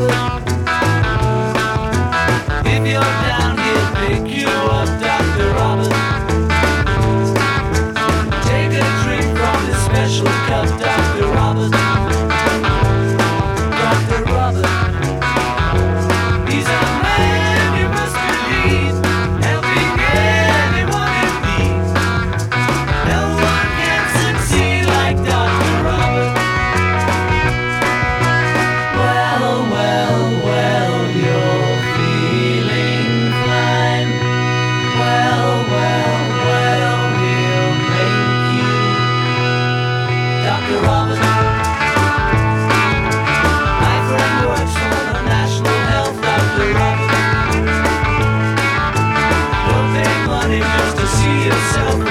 long running out to see yourself.